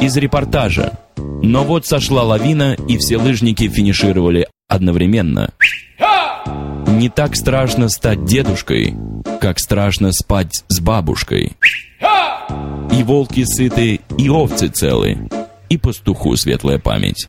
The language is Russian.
из репортажа. Но вот сошла лавина, и все лыжники финишировали одновременно. Не так страшно стать дедушкой, как страшно спать с бабушкой. И волки сыты, и овцы целы, и пастуху светлая память.